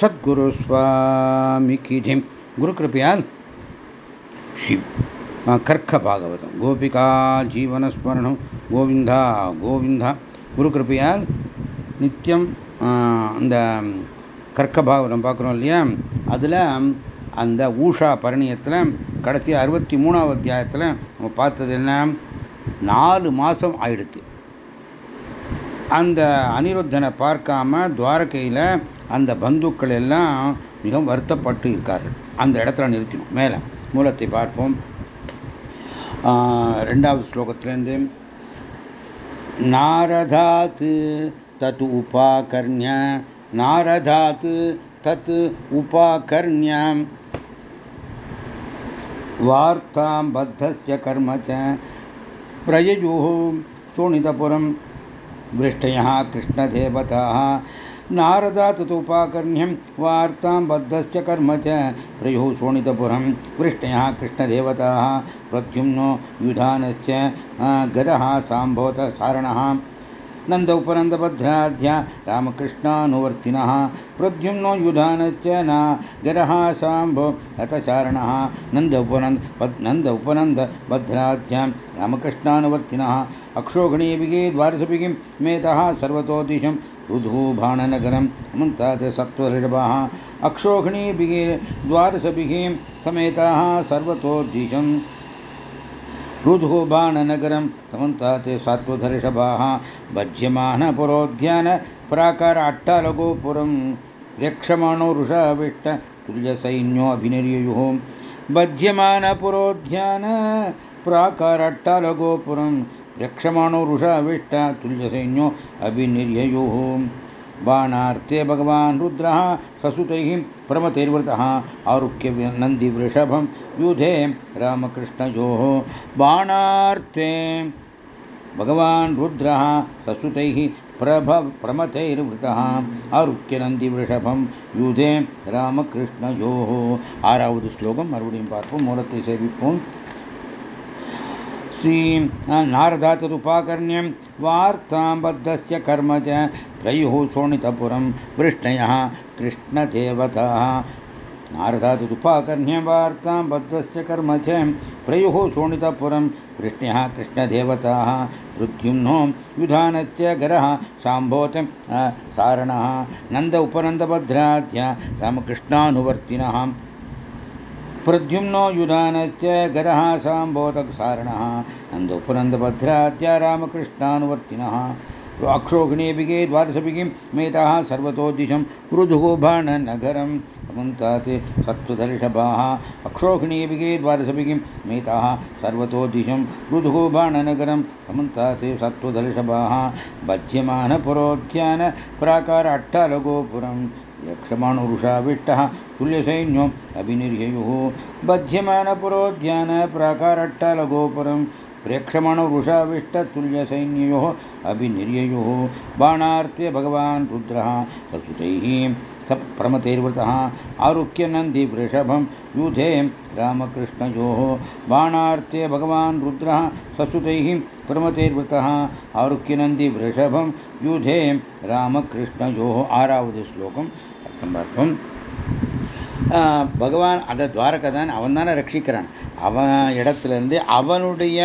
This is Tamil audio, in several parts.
சத்குரு சுவாமிக்கு ஜெயம் குரு கிருப்பையால் சிவ் கர்க்க பாகவதம். கோபிகா ஜீவனஸ்மரணம். கோவிந்தா கோவிந்தா. குரு கிருப்பையால் நித்தியம் அந்த கர்க்க பாகவதம் பார்க்குறோம் இல்லையா? அதில் அந்த ஊஷா பரணியத்தில் கடைசி அறுபத்தி மூணாவது அத்தியாயத்தில் நம்ம பார்த்தது என்ன? நாலு மாதம் ஆயிடுத்து. அந்த அனிருத்தனை பார்க்காம துவாரகையில் அந்த பந்துக்கள் எல்லாம் மிகவும் வருத்தப்பட்டு இருக்கார்கள். அந்த இடத்துல நிறுத்தினோம். மேலே மூலத்தை பார்ப்போம். ரெண்டாவது ஸ்லோகத்திலேருந்து நாரதாத்து தத் உபாகர்ணிய நாரதாத்து தத் உபாகர்ணியம் வார்த்தாம் பத்தஸ்ய கர்மச்ச பிரயயு சோனிதபுரம் वृष्टयः, कृष्णदेवताः, नारदा ततुपाकर्ण्यं वार्तां बद्धस्य कर्म च, प्रयुः शोणितपुरं वृष्टयः, कृष्णदेवताः, प्रद्युम्नो युधानश्च गदः साम्भोतसारणः नन्द उपनन्दभद्राध्या, रामकृष्णानुवर्तिनः, प्रद्युम्नो युधानश्च, न गरः साम्भो हतचारणः नन्द उपनन्द नन्द उपनन्दभद्राध्यां, रामकृष्णानुवर्तिनः अक्षोघणीभिः द्वारसभिगिं मेतः सर्वतोदिशं ऋधूभाणनगरं मुन्तात् सत्त्वऋषभाः अक्षोघणीभिः, द्वारसभिः समेताः सर्वतोदिशं ऋधुबाणनगरं समन्तात् सात्वधर्षभाः भज्यमानपुरोध्यानप्राकार अट्टालगोपुरं यक्षमाणोरुषाविष्टतुल्यसैन्योऽभिनिर्ययुः भज्यमानपुरोध्यान प्राकारट्टालगोपुरं भज्यमानपुरोद्यान प्राकार अट्टलगोपुरं यक्षमाणो वृषाविष्ट तुल्यसैन्यो अभिनिर्ययुः बाणार्थे भगवान् रुद्रः ससुतैः प्रमतैर्वृतः आरुह्य नन्दिवृषभं युधे रामकृष्णयोः बाणार्थे भगवान् रुद्रः ससुतैः प्रभ प्रमतैर्वृतः आरुह्य नन्दिवृषभं யூதே ராமகிருஷ்ணயோः ஆறாவது ஸ்லோகம் மறுபடியும் பார்ப்போம் மூலத்தை சேவிப்போம் श्रीं नारदातदुपाकर्ण्यं वार्तां बद्धस्य कर्म च प्रयुः शोणितपुरं वृष्णयः कृष्णदेवताः। नारदातदुपाकर्ण्यं वार्तां बद्धस्य कर्म च प्रयुः शोणितपुरं वृष्ण्यः कृष्णदेवताः। मृत्युम्नो युधानस्य गरः शाम्भोत सारणः। प्रद्युम्नो युधानश्च गरः साम्बोधसारणः नन्दोपनन्दभद्राद्य रामकृष्णानुवर्तिनः अक्षोघ्नेभिगे द्वादशभिगिं मेतः सर्वतोदिशं मृदुः बाणनगरं समन्तात् सत्त्वदर्शभाः अक्षोघ्नेभिगे द्वादशभिगिं मेतः सर्वतोदिशं मृदुः बाणनगरं समन्तात् सत्त्वदर्शभाः भज्यमानपुरोद्यान प्राकार अट्टालगोपुरं यक्षमाणवृषाविष्टः तुल्यसैन्यो अभिनिर्ययुः बध्यमानपुरोध्यान प्राकारट्टलगोपुरम् प्रेक्षमाणवृषाविष्टतुल्यसैन्ययोः अभिनिर्ययुः बाणार्थ्य भगवान् रुद्रः प्रसुतैः सप्रमतैर्वृतः आरुह्य नन्दी वृषभम यूथे रामकृष्णयोः। बाणार्थ्य भगवान् रुद्रः ससुतैः பிரமதீர்விருத்தः ஆருக்கியநந்தி விரஷபம் யூதே ராமகிருஷ்ணயோ ஆறாவது ஸ்லோகம் அர்த்தம் பார்ப்போம் பகவான் அந்த துவாரகை தான் அவன் தானே ரட்சிக்கிறான். அவன் இடத்துலேருந்து அவனுடைய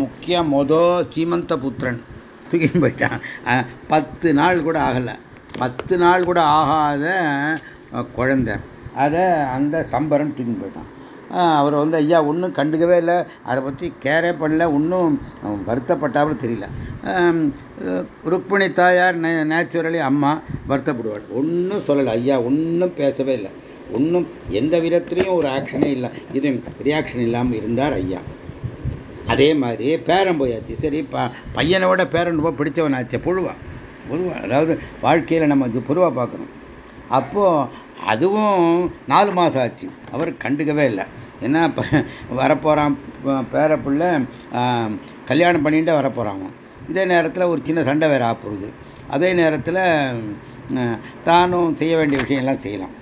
முக்கிய மொதோ சீமந்த புத்திரன். தூக்கின்னு போயிட்டான். பத்து நாள் கூட ஆகலை. பத்து நாள் கூட ஆகாத குழந்தை. அதை அந்த சம்பரன் தூக்கின்னு போயிட்டான். அவர் வந்து ஐயா ஒன்றும் கண்டுக்கவே இல்லை. அதை பற்றி கேரே பண்ணல. ஒன்றும் வருத்தப்பட்டாலும் தெரியல. ருக்மிணி தாயார் நேச்சுரலி அம்மா வருத்தப்படுவாள். ஒன்றும் சொல்லலை ஐயா ஒன்றும் பேசவே இல்லை. ஒன்றும் எந்த விதத்துலேயும் ஒரு ஆக்ஷனே இல்லை. இது ரியாக்ஷன் இல்லாமல் இருந்தார் ஐயா. அதே மாதிரி பேரன் போயாச்சு. சரி ப பையனை விட பேரன் ரொம்ப பிடிச்சவன் ஆச்சு புழுவான் பொதுவாக அதாவது வாழ்க்கையில் நம்ம இது பொதுவாக பார்க்கணும். அப்போது அதுவும் நாலு மாதம் ஆச்சு. அவர் கண்டுக்கவே இல்லை. ஏன்னா வரப்போகிறான் பேர கல்யாணம் பண்ணிட்டு வரப்போகிறாங்க இதே நேரத்தில் ஒரு சின்ன சண்டை வேறு ஆப்புறது அதே நேரத்தில் தானும் செய்ய வேண்டிய விஷயம்லாம் செய்யலாம்.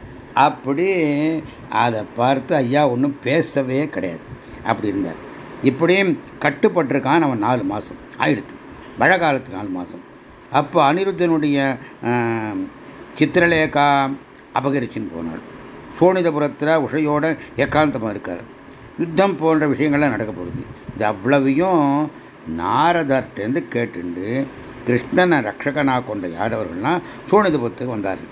அப்படி அதை பார்த்து ஐயா ஒன்றும் பேசவே கிடையாது. அப்படி இருந்தார். இப்படியும் கட்டுப்பட்டிருக்கான் அவன் நாலு மாதம் ஆயிடுத்து. மழை காலத்து நாலு மாதம் அப்போ அனிருத்தனுடைய சித்திரலேகா அபகரிச்சுன்னு போனாள். சோனிதபுரத்தில் உஷையோட ஏகாந்தமாக இருக்கார். யுத்தம் போன்ற விஷயங்கள்லாம் நடக்க போகுது. இது அவ்வளவையும் நாரதர்கிட்டேருந்து கேட்டுண்டு கிருஷ்ணனை ரட்சகனாக கொண்ட யாரவர்கள்லாம் சோனிதபுரத்துக்கு வந்தார்.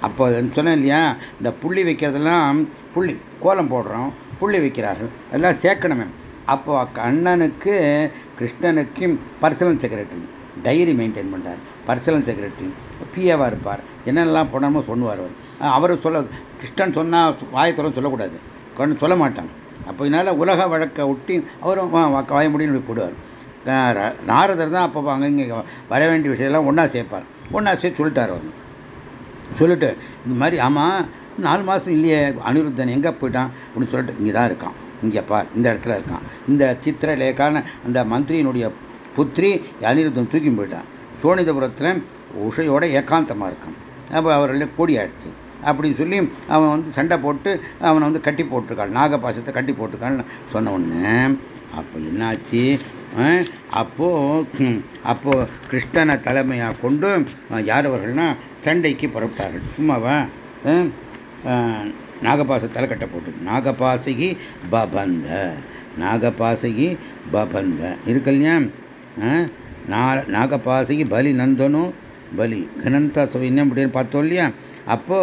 அப்போ சொன்னேன் இல்லையா இந்த புள்ளி வைக்கிறதெல்லாம் புள்ளி கோலம் போடுறோம் புள்ளி வைக்கிறார்கள் எல்லாம் சேர்க்கணுமே. அப்போ கண்ணனுக்கு கிருஷ்ணனுக்கும் பர்சனல் செக்ரட்டரி. டைரி மெயின்டைன் பண்ணுறார் பர்சனல் செக்ரட்டரி பிஏவாக இருப்பார். என்னென்னலாம் பண்ணணுமோ சொல்லுவார் அவர். அவர் சொல்ல கிருஷ்ணன் சொன்னால் வாயத்துறம் சொல்லக்கூடாது. கொண்டு சொல்ல மாட்டான் அப்போ இதனால் உலக வழக்கை ஒட்டி அவரும் வாய முடியும் போடுவார். நாரதர் தான் அப்போ அங்கே இங்கே வர வேண்டிய விஷயம்லாம் ஒன்றா சேர்ப்பார். ஒன்றா சேர்த்து சொல்லிட்டார் அவர். சொல்லிட்டு இந்த மாதிரி ஆமாம் நாலு மாதம் இல்லையே அனிருத்தன் எங்கே போயிட்டான் அப்படின்னு சொல்லிட்டு இங்கே தான் இருக்கான். இங்கே பார் இந்த இடத்துல இருக்கான். இந்த சித்திரலேக்கான அந்த மந்திரியினுடைய புத்திரி அனிருத்தன் தூக்கி போயிட்டான். சோனிதபுரத்தில் உஷையோட ஏகாந்தமாக இருக்கான். அப்போ அவர்கள் கூடி ஆயிடுச்சு அப்படின்னு சொல்லி அவன் வந்து சண்டை போட்டு அவனை வந்து கட்டி போட்டிருக்காள் நாகபாசத்தை கட்டி போட்டிருக்கான்னு சொன்ன உடனே அப்போ என்னாச்சு? அப்போ அப்போ கிருஷ்ணனை தலைமையாக கொண்டு யாரவர்கள்னா சண்டைக்கு புறப்பட்டார்கள். சும்மாவா? நாகபாச தலைக்கட்டை போட்டு நாகபாசகி பபந்த. நாகபாசகி பபந்த. இருக்கு இல்லையா? நாகபாசகி பலி நந்தனும் பலி. கனந்தா சவின்யம் அப்படின்னு பார்த்தோம் இல்லையா? அப்போ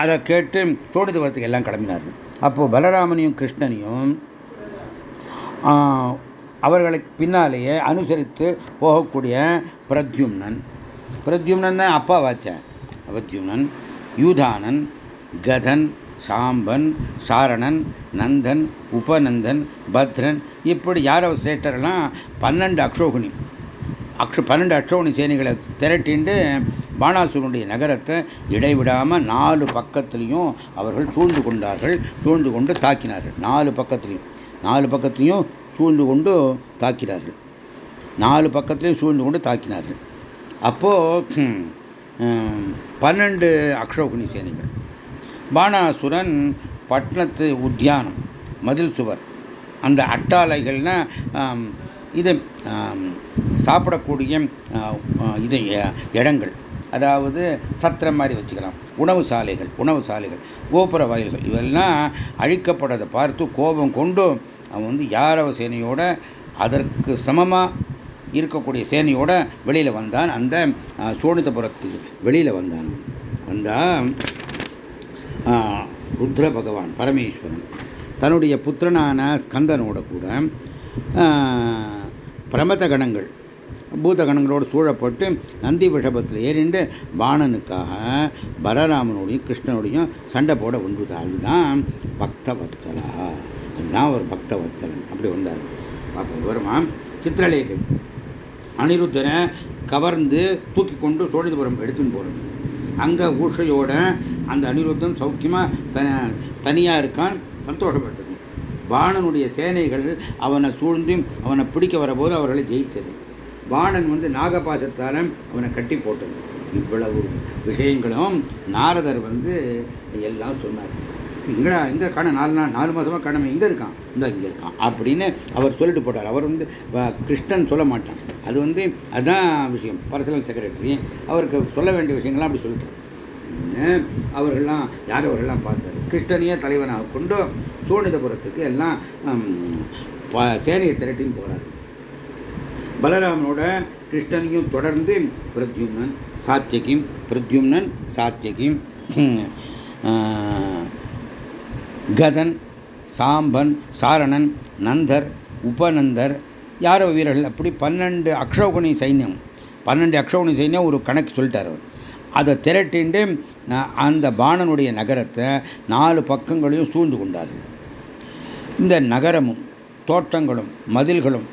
அதை கேட்டு தோடுது வரத்துக்கு எல்லாம் கிளம்பினார்கள். அப்போ பலராமனையும் கிருஷ்ணனையும் அவர்களுக்கு பின்னாலேயே அனுசரித்து போகக்கூடிய பிரத்யும்னன். பிரத்யும்னன் தான் அப்பா வாச்சேன் பிரத்யும்னன் யூதானன் கதன் சாம்பன் சாரணன் நந்தன் உபநந்தன் பத்ரன் இப்படி யாரவ சேட்டரெல்லாம் பன்னெண்டு அக்ஷோகுணி. அக்ஷ பன்னெண்டு அக்ஷோகுணி சேனைகளை திரட்டிண்டு பானாசுரனுடைய நகரத்தை இடைவிடாமல் நாலு பக்கத்துலேயும் அவர்கள் சூழ்ந்து கொண்டார்கள் சூழ்ந்து கொண்டு தாக்கினார்கள். நாலு பக்கத்துலையும். நாலு பக்கத்துலையும் சூழ்ந்து கொண்டு தாக்கினார்கள். நாலு பக்கத்துலையும் சூழ்ந்து கொண்டு தாக்கினார்கள். அப்போது பன்னெண்டு அக்ஷோகுணி சேனைகள். பானாசுரன் பட்டணத்து உத்தியானம் மதில் சுவர். அந்த அட்டாலைகள்னா இது சாப்பிடக்கூடிய இது இடங்கள். அதாவது சத்திரம் மாதிரி வச்சுக்கலாம். உணவு சாலைகள் உணவு சாலைகள். கோபுர வாயில்கள் இவெல்லாம் அழிக்கப்படுறதை பார்த்து கோபம் கொண்டு அவன் வந்து யாரவ சேனையோட அதற்கு சமமாக இருக்கக்கூடிய சேனையோட வெளியில் வந்தான். அந்த சோனிதபுரத்துக்கு வெளியில் வந்தான். வந்தால் ருத்ர பகவான் பரமேஸ்வரன். தன்னுடைய புத்திரனான ஸ்கந்தனோட கூட பிரமத கணங்கள் பூத கணங்களோடு சூழப்பட்டு நந்தி விஷபத்தில் ஏறிண்டு பாணனுக்காக பலராமனோடையும் கிருஷ்ணனோடையும் சண்டை போட ஒன்றுது? அதுதான் பக்த வத்சலா அதுதான் ஒரு பக்த வத்சலன் அப்படி வந்தார். அப்போ வருமா சித்திரலேகை. அனிருத்தரை கவர்ந்து தூக்கி கொண்டு சோழிதபுரம் எடுத்துன்னு போகிறோம் அங்கே ஊஷையோட அந்த அனிருத்தம் சௌக்கியமாக த தனியாக இருக்கான் சந்தோஷப்பட்டது. பாணனுடைய சேனைகள் அவனை சூழ்ந்து அவனை பிடிக்க வரபோது அவர்களை ஜெயித்தது. பாணன் வந்து நாகபாசத்தால் அவனை கட்டி போட்டது. இவ்வளவு விஷயங்களும் நாரதர் வந்து எல்லாம் சொன்னார். இங்கடா இங்கே காண நாலு நாள் நாலு மாதமாக காணாம இங்கே இருக்கான். இந்த இங்கே இருக்கான் அப்படின்னு அவர் சொல்லிட்டு போட்டார். அவர் வந்து கிருஷ்ணன் சொல்ல மாட்டான். அது வந்து அதுதான் விஷயம். பர்சனல் செக்ரட்டரி அவருக்கு சொல்ல வேண்டிய விஷயங்கள்லாம் அப்படி சொல்லிட்டார். அவர்கள்லாம் யார் அவர்கள்லாம் பார்த்தார்? கிருஷ்ணனையே தலைவனாக கொண்டு சோனிதபுரத்துக்கு எல்லாம் சேனையை திரட்டின்னு போறாரு. பலராமனோட கிருஷ்ணனையும் தொடர்ந்து பிரத்யும்னன் சாத்தியகிம் பிரத்யும்னன் சாத்தியகிம் கதன் சாம்பன் சாரணன் நந்தர் உபநந்தர் யாரோ வீரர்கள். அப்படி பன்னெண்டு அக்ஷோகுணி சைன்யம் பன்னெண்டு அக்ஷோகுணி சைன்யம் ஒரு கணக்கு சொல்லிட்டார் அவர். அதை திரட்டிண்டு அந்த பாணனுடைய நகரத்தை நாலு பக்கங்களையும் சூழ்ந்து கொண்டார்கள் இந்த நகரமும் தோட்டங்களும் மதில்களும்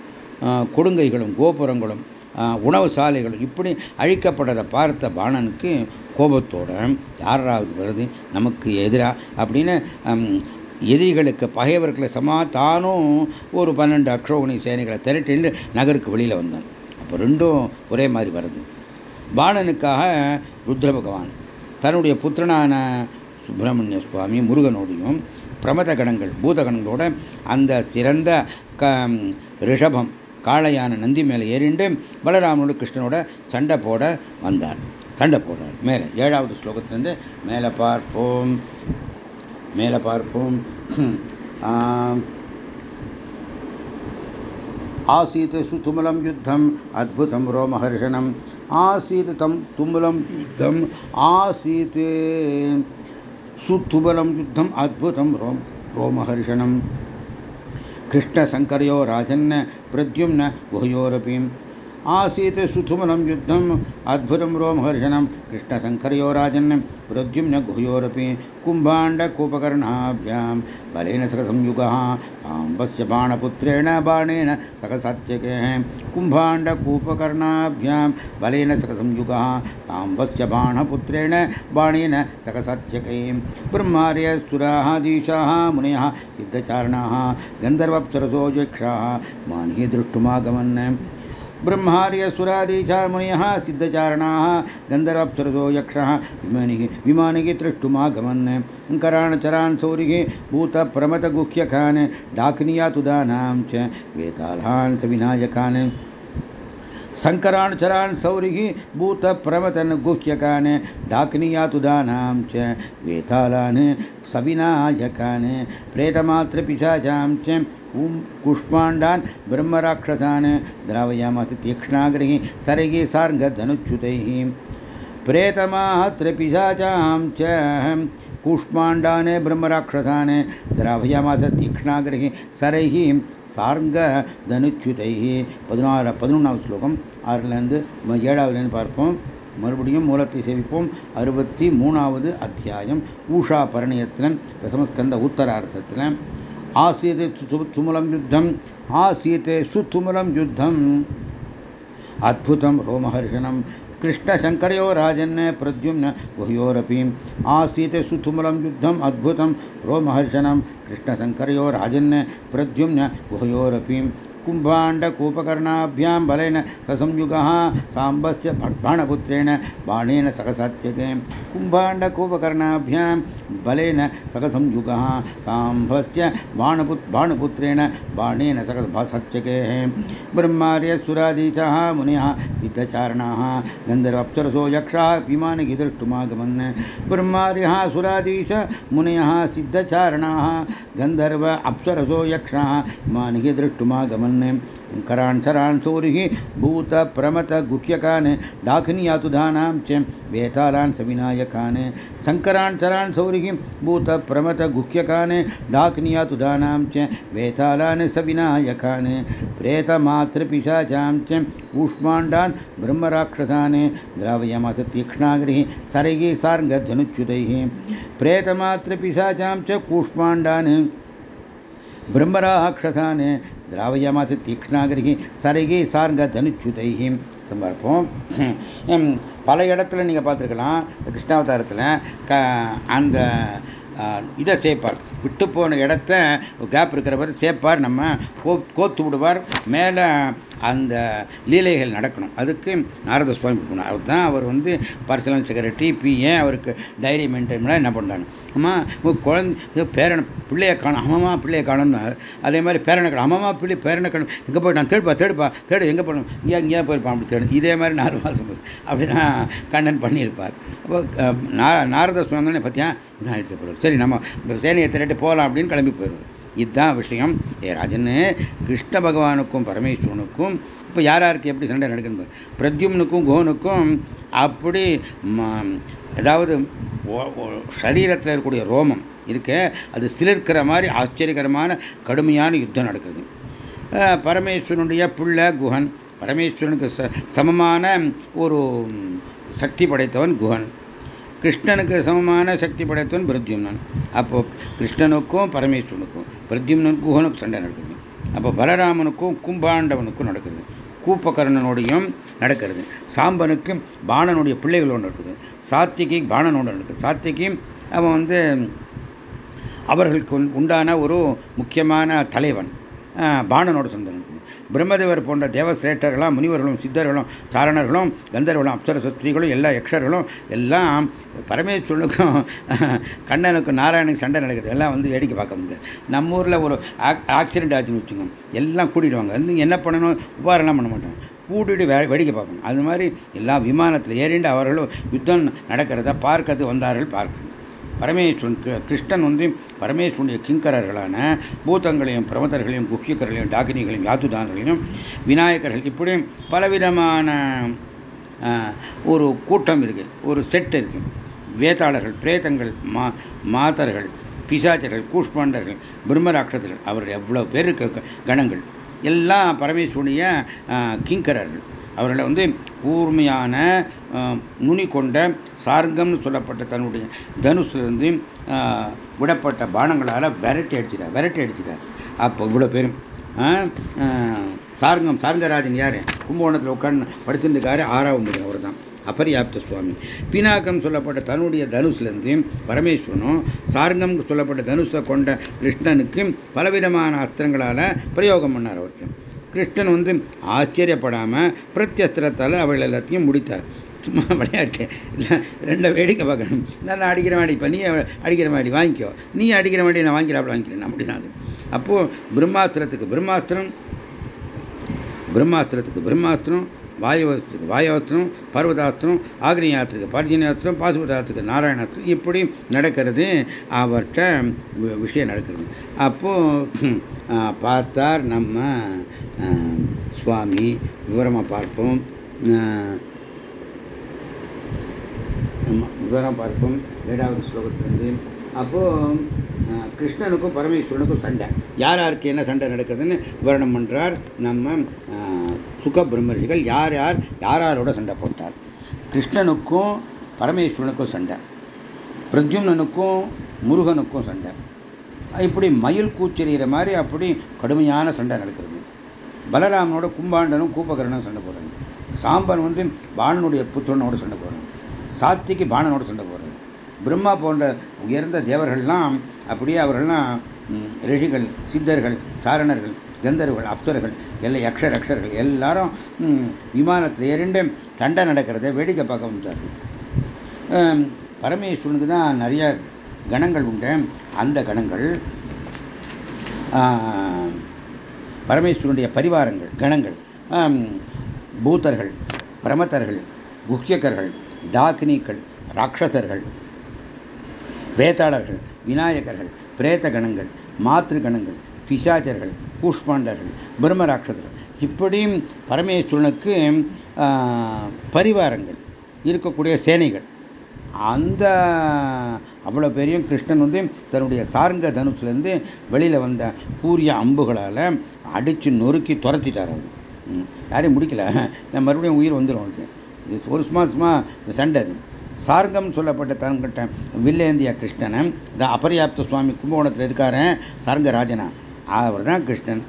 கொடுங்கைகளும் கோபுரங்களும் உணவு சாலைகளும் இப்படி அழிக்கப்பட்டதை பார்த்த பாணனுக்கு கோபத்தோட யாராவது வருது நமக்கு எதிராக அப்படின்னு எதிரிகளுக்கு பகைவர்களை சமா தானும் ஒரு பன்னெண்டு அக்ஷோகணி சேனைகளை திரட்டின்னு நகருக்கு வெளியில் வந்தான். அப்போ ரெண்டும் ஒரே மாதிரி வருது. பாணனுக்காக ருத்ர பகவான் தன்னுடைய புத்திரனான சுப்பிரமணிய சுவாமி முருகனோடையும் பிரமத கணங்கள் பூதகணங்களோட அந்த சிறந்த க ரிஷபம் காளையான நந்தி மேலே ஏறிண்டு பலராமனோட கிருஷ்ணனோட சண்டை போட வந்தார். சண்டை போடுறார். மேலே ஏழாவது ஸ்லோகத்திலிருந்து மேலே பார்ப்போம். மேலே பார்ப்போம். ஆசீத் சுதுமலம் யுத்தம் அத்புதம் ரோமஹர்ஷனம் ஆசீத் தம் தும்பலம் யுத்தம் ஆசீத் சுத்துபலம் யுத்தம் அத்புதம் ரோம் ரோமஹர்ஷனம் கிருஷ்ணசங்கரையோ ராஜன் பிரத்யும்ன குஹயோரபிம் आसीत् सुथुमलं युद्धम्, अद्भुतं रोमहर्षणं कृष्णशङ्करयो राजन् प्रद्युम्न गुहयोरपि कुम्भाण्डकूपकर्णाभ्यां बलेन सकसंयुगः पाम्बस्य बाणपुत्रेण, बाणेन सकसत्यके कुम्भाण्डकूपकर्णाभ्यां बलेन सकसंयुगः पाम्बस्य बाणपुत्रेण, बाणेन सकसत्यके ब्रह्मार्यसुराः दीशाः मुनयः, सिद्धचारणाः, गन्धर्वप्सरसो यक्षाः मानिः द्रष्टुमागमन् ब्रह्मार्यसुरादीशा मुनयः, सिद्धचारणाः गन्धर्वप्सरसो यक्षः, विमानिः विमानिः दृष्टुमागमन् करान् चरान् सौरिः भूतप्रमतगुह्यकान् डाकिनीयातुदानां च वेतालान् सविनायकान्। सङ्करान् चरान् सौरिः भूतप्रमतन् गुह्यकान् डाकिनीयातुदानां च, वेतालान् सविनायकान् प्रेतमात्रपिशाचां च कुष्माण्डान् ब्रह्मराक्षसान् द्रावयामास तीक्ष्णाग्रैः सरैः सार्गधनुच्युतैः प्रेतमात्रपिशाचां च கூஷ்மாண்டான் பிரம்மராட்சசான் திராவயாமாச தீக்ஷ்ணாகிரகி சரைஹி சார்ங்க தனுச்சுதை பதினாறு பதினொன்றாவது ஸ்லோகம் ஆறுலேருந்து ஏழாவதுலேருந்து பார்ப்போம் மறுபடியும் மூலத்தை சேவிப்போம் அறுபத்தி மூணாவது அத்தியாயம் ஊஷா பரிணயத்தில் தசமஸ்கந்த உத்தரார்த்தத்தில் ஆசீத் சுமுலம் யுத்தம் ஆசீத் சுத்துமுலம் யுத்தம் அத்புதம் ரோமஹர்ஷனம் कृष्णशङ्करयो राजन् प्रद्युम्न गुह्योरपि आसीत् सुतुमलं युद्धम् अद्भुतं रोमहर्षणं कृष्णशङ्करयो राजन् प्रद्युम्न गुह्योरपि कुम्भाण्डकूपकर्णाभ्यां बलेन ससंयुगः साम्बस्य बाणपुत्रेण बाणेन सकसत्यके कुम्भाण्डकूपकर्णाभ्यां बलेन सकसंयुगः साम्बस्य बाणपुत्, बाणपुत्रेण बाणेन सकसत्यकेः ब्रह्मार्यसुरादीशः मुनिः सिद्धचारणाः। गन्धर्वप्सरसो यक्षाः विमानगि द्रष्टुमागमन्। ब्रह्मार्यः सुरादीश मुनयः सिद्धचारणाः। गन्धर्व अप्सरसो यक्षाः विमानगि द्रष्टुमागमन्। करान् भूत सूरिः भूतप्रमतगुह्यकान् दाखिनीयातुधानां च वेतालान् सविनायकान्। भूत प्रमत सौरिः भूतप्रमतगुह्यकान् दाखिनीयातुधानां च वेतालान् सविनायकान्। प्रेतमातृपिशाचां च ऊष्माण्डान् ब्रह्मराक्षसान् सांगधनुच्युत तीक्ष्णाग्रिः सरैः सार्गधनुच्युतैः। திராவயமாச தீக்ஷ்ணாகரிகி சரகி சார்க தனுச்சுதைகி பார்ப்போம். பல இடத்துல நீங்கள் பார்த்துருக்கலாம் கிருஷ்ணாவதாரத்தில் அந்த இதை சேர்ப்பார். விட்டு போன இடத்த கேப் இருக்கிறவர் சேர்ப்பார். நம்ம கோத்து விடுவார். மேலே அந்த லீலைகள் நடக்கணும். அதுக்கு நாரத சுவாமி கொடுக்கணும். அவர் அவர் வந்து பர்சனல் செக்ரட்டரி பிஏ அவருக்கு டைரி மெயின்டைன் என்ன பண்ணுறாங்க அம்மா குழந்தை பேரனை பிள்ளையை காணும் அம்மாமா பிள்ளையை காணும்னு. அதே மாதிரி பேரனை காணும். அம்மாமா பிள்ளை பேரனை காணும். எங்கே போயிட்டான் தேடுப்பா தேடுப்பா தேடு எங்கே போகணும்? இங்கே இங்கேயா போயிருப்பான் அப்படி தேடு. இதே மாதிரி நாலு மாதம் அப்படி தான் கண்ணன் பண்ணியிருப்பார். அப்போ நாரத சுவாமி பற்றியா இதான் எடுத்து போடுவார். சரி நம்ம சேனையை திரட்டு போகலாம் அப்படின்னு கிளம்பி போயிடுவார் இதுதான் விஷயம். ஏ ராஜன் கிருஷ்ண பகவானுக்கும் பரமேஸ்வரனுக்கும் இப்போ யார் யாருக்கு எப்படி சண்டை நடக்குது பிரத்யும்னுக்கும் கோனுக்கும் அப்படி ஏதாவது சரீரத்தில் இருக்கக்கூடிய ரோமம் இருக்க அது சிலிர்க்கிற மாதிரி ஆச்சரியகரமான கடுமையான யுத்தம் நடக்குது பரமேஸ்வரனுடைய புள்ள குஹன் பரமேஸ்வரனுக்கு சமமான ஒரு சக்தி படைத்தவன் குஹன் கிருஷ்ணனுக்கு சமமான சக்தி படைத்தவன் பிரத்யும்னன். அப்போ கிருஷ்ணனுக்கும் பரமேஸ்வரனுக்கும் பிரத்யும்னனுக்கும் குகனுக்கு சண்டை நடக்குது. அப்போ பலராமனுக்கும் கும்பாண்டவனுக்கும் நடக்குது. கூப்பகர்ணனுடையும் நடக்கிறது. சாம்பனுக்கு பாணனுடைய பிள்ளைகளோடு நடக்குது. சாத்திகி பாணனோடு நடக்குது. சாத்திகி அவன் வந்து அவர்களுக்கு உண்டான ஒரு முக்கியமான தலைவன் பாணனோட சொந்தம். இருக்குது பிரம்மதேவர் போன்ற தேவசிரேட்டர்களும் முனிவர்களும் சித்தர்களும் சாரணர்களும் கந்தர்களும் அப்சர சஸ்திரிகளும் எல்லா யக்ஷர்களும் எல்லாம் பரமேஸ்வரனுக்கும் கண்ணனுக்கும் நாராயணுக்கு சண்டை நடக்குது. எல்லாம் வந்து வேடிக்கை பார்க்க முடியாது. நம்ம ஊரில் ஒரு ஆக்சிடென்ட் ஆச்சுன்னு வச்சுக்கோங்க. எல்லாம் கூட்டிடுவாங்க. என்ன பண்ணணும்? உபாரெல்லாம் பண்ண மாட்டாங்க கூட்டிட்டு வே வேடிக்கை பார்க்கணும். அது மாதிரி எல்லா விமானத்தில் ஏறிண்டு அவர்களும் யுத்தம் நடக்கிறத பார்க்கறது வந்தார்கள் பார்க்கணும் பரமேஸ்வரன் கிருஷ்ணன் வந்து பரமேஸ்வரனுடைய கிங்கரர்களான பூதங்களையும் பிரமதர்களையும் குக்கியக்கர்களையும் டாகினிகளையும் யாத்துதான்களையும் விநாயகர்கள் இப்படி பலவிதமான ஒரு கூட்டம் இருக்கு ஒரு செட் இருக்கு. வேதாளர்கள் பிரேதங்கள் மா மாதர்கள் பிசாச்சர்கள் கூஷ்பாண்டர்கள் பிரம்மராட்சதர்கள் அவர்கள் எவ்வளோ பேர் இருக்க கணங்கள். எல்லாம் பரமேஸ்வரனுடைய கிங்கரர்கள். அவர்களை வந்து கூர்மையான நுனி கொண்ட சார்கம்னு சொல்லப்பட்ட தன்னுடைய தனுஷிலிருந்து விடப்பட்ட பானங்களால் விரட்டி அடிச்சிட்டார் விரட்டி அடிச்சிட்டார். அப்போ இவ்வளோ பேரும் சாருங்கம் சார்கராஜன் யார்? கும்பகோணத்தில் உட்காந்து படுத்திருந்துக்காரு ஆறாவது அவர் தான் அபரியாப்த சுவாமி. பினாக்கம் சொல்லப்பட்ட தன்னுடைய தனுஷ்லேருந்து பரமேஸ்வரனும் சார்கம் சொல்லப்பட்ட தனுஷை கொண்ட கிருஷ்ணனுக்கு பலவிதமான அஸ்திரங்களால் பிரயோகம் பண்ணார் அவருக்கு. கிருஷ்ணன் வந்து ஆச்சரியப்படாமல் பிரத்யஸ்திரத்தால் அவள் எல்லாத்தையும் முடித்தார். சும்மா விளையாட்டு. இல்லை ரெண்டை வேடிக்கை பார்க்கணும். நல்லா அடிக்கிற மாதிரி இப்போ நீ அடிக்கிற மாதிரி வாங்கிக்கோ. நீ அடிக்கிற மாதிரி நான் வாங்கிக்கிறாப்புல வாங்கிக்கிறேன். அப்படின்னா அது. அப்போது பிரம்மாஸ்திரத்துக்கு பிரம்மாஸ்திரம் பிரம்மாஸ்திரத்துக்கு பிரம்மாஸ்திரம் வாயுவஸ்திரத்துக்கு வாயுவஸ்திரம் பர்வதாஸ்திரம் ஆக்னியாத்திரத்துக்கு பர்ஜினியாஸ்திரம் பாசுபதாஸ்திரத்துக்கு நாராயணாஸ்திரம் இப்படி நடக்கிறது அவர்கிட்ட விஷயம் நடக்கிறது. அப்போது பார்த்தார் நம்ம சுவாமி விவரமாக பார்ப்போம். விவரம் பார்ப்போம் ஏழாவது ஸ்லோகத்திலிருந்து. அப்போது கிருஷ்ணனுக்கும் பரமேஸ்வரனுக்கும் சண்டை. யார் யாருக்கு என்ன சண்டை நடக்குதுன்னு விவரணம் பண்ணுறார் நம்ம சுக பிரம்மர்ஷிகள். யார் யார் யார் யாரோட சண்டை போட்டார்? கிருஷ்ணனுக்கும் பரமேஸ்வரனுக்கும் சண்டை. பிரத்யும்னனுக்கும் முருகனுக்கும் சண்டை. இப்படி மயில் கூச்செறிகிற மாதிரி அப்படி கடுமையான சண்டை நடக்கிறது. பலராமனோட கும்பாண்டனும் கூப்பகரனும் சண்டை போடுறாங்க. சாம்பன் வந்து பாணனுடைய புத்திரனோட சண்டை போடுறாங்க. சாத்திக்கு பாணனோட சண்டை போடுறாங்க. பிரம்மா போன்ற உயர்ந்த தேவர்கள்லாம் அப்படியே அவர்கள்லாம் ரிஷிகள் சித்தர்கள் சாரணர்கள் கந்தர்கள் அப்சர்கள் எல்லா யக்ஷர் அக்ஷர்கள் எல்லாரும் விமானத்தில் இரண்டு சண்டை நடக்கிறத வேடிக்கை பார்க்க வந்தார்கள் பரமேஸ்வரனுக்கு தான் நிறைய கணங்கள் உண்டு. அந்த கணங்கள் பரமேஸ்வரனுடைய பரிவாரங்கள் கணங்கள் பூத்தர்கள் பிரமத்தர்கள் குஹ்யக்கர்கள் டாக்னிக்கள் ராட்சசர்கள் வேதாளர்கள் விநாயகர்கள் பிரேத கணங்கள் மாத்திரு கணங்கள் பிசாச்சர்கள் கூஷ்பாண்டர்கள் பிரம்மராட்சதர்கள். இப்படியும் பரமேஸ்வரனுக்கு பரிவாரங்கள் இருக்கக்கூடிய சேனைகள். அந்த அவ்வளோ பெரிய கிருஷ்ணன் வந்து தன்னுடைய சார்ங்க தனுஷ்லேருந்து வெளியில் வந்த கூறிய அம்புகளால் அடித்து நொறுக்கி துரத்திட்டார் அவர். யாரையும் முடிக்கல. நான் மறுபடியும் உயிர் வந்துடும் இது ஒரு சும்மா சும்மா சண்டை அது. சார்கம் சொல்லப்பட்ட தன்கிட்ட வில்லேந்திய கிருஷ்ணனை இந்த அபரியாப்த சுவாமி கும்பகோணத்தில் இருக்காரு சார்கராஜனா அவர் தான் கிருஷ்ணன்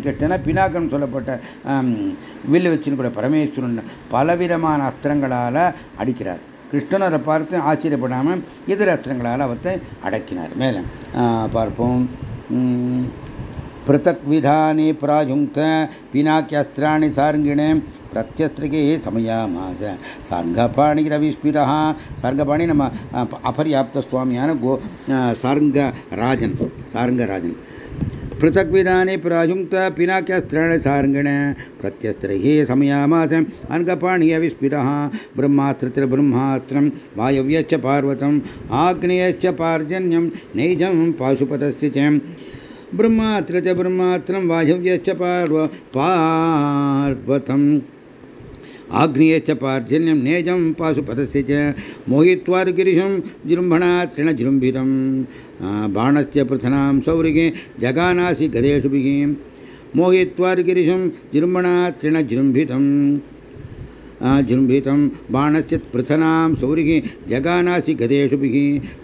கிருஷ்ணனா பினாக்கம் சொல்லப்பட்ட வில்லு வச்சுன்னு கூட பரமேஸ்வரன் பலவிதமான அஸ்திரங்களால் அடிக்கிறார் கிருஷ்ணன் அதை பார்த்து ஆச்சரியப்படாமல் இதர அஸ்திரங்களால் அவத்தை அடக்கினார் மேலே பார்ப்போம் पृथक् विधाने प्रायुङ्क्त पिनाक्यस्त्राणि सार्ङ्गिणे பிரத்யஸ்திரிகே சமயாமாச சர்க்கபாணி ரவிஸ்மிதா சர்க்கபாணி நம்ம அபரியாப்த சுவாமியான கோ சர்ங்க ராஜன் சார்ங்கராஜன் पृथक्विधाने प्रायुक्त पिनाक्यस्त्रेण सारंगिण प्रत्यस्त्रैः समयामास। अनकपाणीय विस्फितः ब्रह्मास्त्रतिर्ब्रह्मास्त्रं वायव्यश्च पार्वतम्, आग्नेयश्च पार्जन्यं, नैजं पाशुपतस्य च। ब्रह्मात्र च ब्रह्मात्रं वायव्यश्च पार्व, पार्वतम्। आग्नेयश्च पार्जन्यं नेजं पाशुपतस्य च मोहित्वार्गिरिशं जृम्भणा तृणजृम्भितं बाणस्य पृथनां सौरिगे जगानासि गदेषुभिः मोहित्वार्गिरिशं जृम्भणा तृणजृम्भितम् पृथनां सौरिः जगानासि गदेषुभिः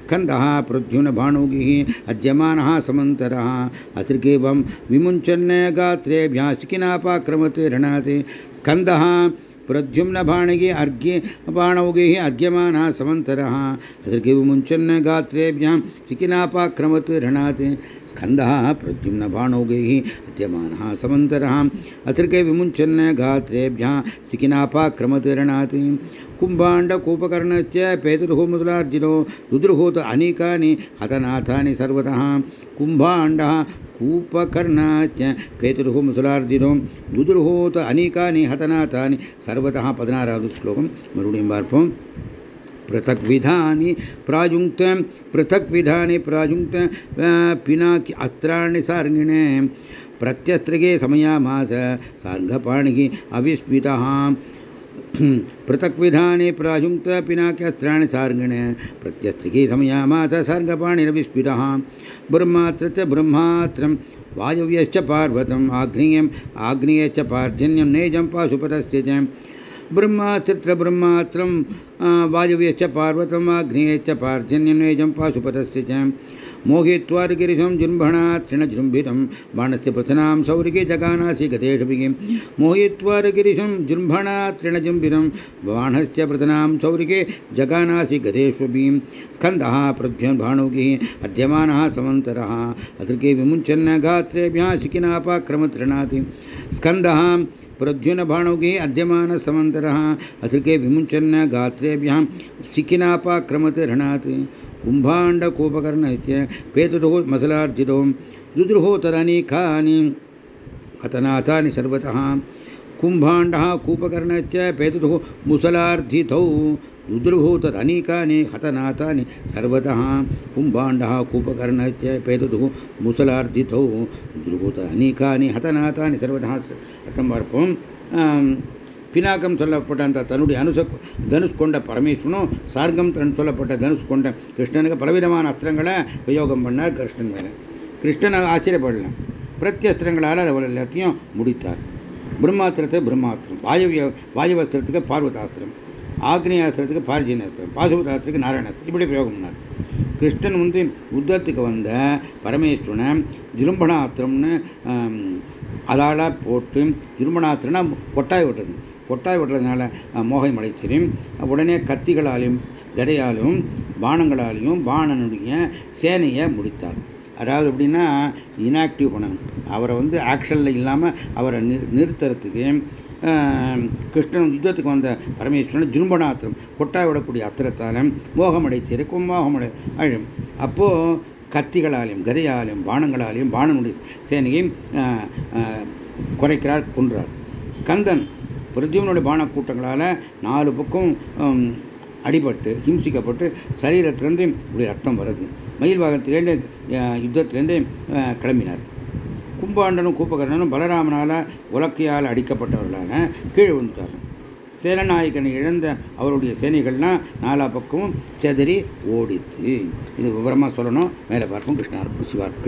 स्कन्दः प्रद्युनभाणुगिः अद्यमानः समन्तरः। असृगेवं विमुञ्चन् गात्रेभ्यः सिकिनापाक्रमत् रणात्। स्कन्दः प्रद्युम्नबाणगे अर्घ्ये बाणौगैः अर्घ्यमानः समन्तरः। असृगे विमुञ्चन् गात्रेभ्यां चिकिनापाक्रमत् रणात् स्कन्धः प्रद्युम्नबाणौगैः विद्यमानः समन्तरः असृके विमुञ्चन् गात्रेभ्यः सिखिनापाक्रमतीरणात् कुम्भाण्डकूपकर्णस्य पेतुरुः मुदलार्जिनो रुद्रुहूत अनेकानि हतनाथानि सर्वतः कुम्भाण्डः कूपकर्णाच पेतुरुः मुसलार्जिनो रुद्रुहूत अनेकानि हतनाथानि सर्वतः पदनाराधु श्लोकं मरुडिं वार्पम् पृथग्विधानि प्रायुङ्क्त पृथग्विधानि प्रायुङ्क्त पिनाकि अस्त्राणि सार्गिणे। प्रत्यस्त्रिगे समयामास सार्घपाणिः अविस्मितः। पृथक्विधाने प्रायुङ्क्त पिनाक्यस्त्राणि सार्गिणे। प्रत्यस्त्रिगे समयामास सार्घपाणिरविस्मितः ब्रह्मात्र च ब्रह्मात्रं, वायव्यश्च पार्वतम्, आग्नेयम्, आग्नेयश्च पार्जन्यं नेजं पाशुपतस्य च ब्रह्मात्र ब्रह्मात्रं पार्वतम् आग्नेयश्च पार्जन्यं नेजं पाशुपतस्य च। मोहित्वार्गिरिशं जृम्भणा तृणजृम्भितं, बाणस्य पृथनां सौरिके जगानासि गतेषभिः मोहित्वार्गिरिशं जृम्भणा तृणजृम्भितं, बाणस्य पृथनां सौरिके जगानासि गतेष्वभिः स्कन्दः प्रभ्यन् भाणुगिः अद्यमानः समन्तरः। अतृके विमुञ्चन्न गात्रेभ्यः शिखिनापाक्रमतृणाति स्कन्दः प्रद्युनभाणुगे अद्यमानसमन्तरः असृके विमुञ्चन्न गात्रेभ्यां सिकिनापाक्रमत् ऋणात् कुम्भाण्डकोपकर्ण इत्य पेतुः मसलार्जितो। दुद्रुहो तदनेकानि हतनाथानि सर्वतः। कुम्भाण्डः कूपकर्णश्च पेतुः मुसलार्धितौ दुद्रुभूत तदनीकानि हतनाथानि सर्वतः कुम्भाण्डः कूपकर्णश्च पेतुः मुसलार्धितौ दुर्भूत अनीकानि हतनाथानि सर्वतः அர்த்தம் பார்ப்போம் பினாக்கம் சொல்லப்பட்ட அந்த தன்னுடைய அனுச தனுஷ் கொண்ட பரமேஸ்வரனும் சார்க்கம் தன் சொல்லப்பட்ட தனுஷ் கொண்ட கிருஷ்ணனுக்கு பலவிதமான அஸ்திரங்களை பிரயோகம் பண்ணார் கிருஷ்ணன் மேலே கிருஷ்ணன் ஆச்சரியப்படல பிரத்யஸ்திரங்களால் அவள் எல்லாத்தையும் முடித்தார் பிரம்மாஸ்திரத்தை பிரம்மாஸ்திரம் வாயு வாயுவஸ்திரத்துக்கு பார்வதாஸ்திரம் ஆக்னேயாஸ்திரத்துக்கு பாரிஜினாஸ்திரம் பாசுபதாஸ்திரத்துக்கு நாராயணாஸ்திரம் இப்படி பிரயோகம் பண்ணார் கிருஷ்ணன் வந்து யுத்தத்துக்கு வந்த பரமேஸ்வரனை ஜிரும்பணாஸ்திரம்னு அதால போட்டு ஜிரும்பணாஸ்திரம்னா கொட்டாய் விட்டது கொட்டாய் விட்டுறதுனால மோகம் அடைச்சிரும் உடனே கத்திகளாலையும் கதையாலும் பானங்களாலையும் பாணனுடைய சேனையை முடித்தார். அதாவது எப்படின்னா இனாக்டிவ் பண்ணணும். அவரை வந்து ஆக்ஷனில் இல்லாமல் அவரை நிறுத்துறதுக்கு கிருஷ்ணன் யுத்தத்துக்கு வந்த பரமேஸ்வரன் ஜும்பனாத்திரம் கொட்டாய் விடக்கூடிய அத்திரத்தால் மோகமடைத்திருக்கும் மோகமடை அழும். அப்போது கத்திகளாலையும் கதையாலையும் பானங்களாலையும் பானனுடைய சேனையும் குறைக்கிறார் கொன்றார். ஸ்கந்தன் பிரத்யுமனுடைய பான கூட்டங்களால் நாலு பக்கம் அடிபட்டு ஹிம்சிக்கப்பட்டு சரீரத்திலிருந்து இப்படி ரத்தம் வருது. மயில் பாகத்திலேருந்து யுத்தத்திலேருந்து கிளம்பினார். கும்பாண்டனும் கூப்பகர்ணனும் பலராமனால் உலக்கையால் அடிக்கப்பட்டவர்களான கீழே விழுந்தார்கள் சேனநாயகனை இழந்த அவருடைய சேனைகள்லாம் நாலா பக்கமும் செதறி ஓடித்து இது விவரமாக சொல்லணும். மேலே பார்ப்போம். கிருஷ்ணார் சிவார் கிருஷ்ண.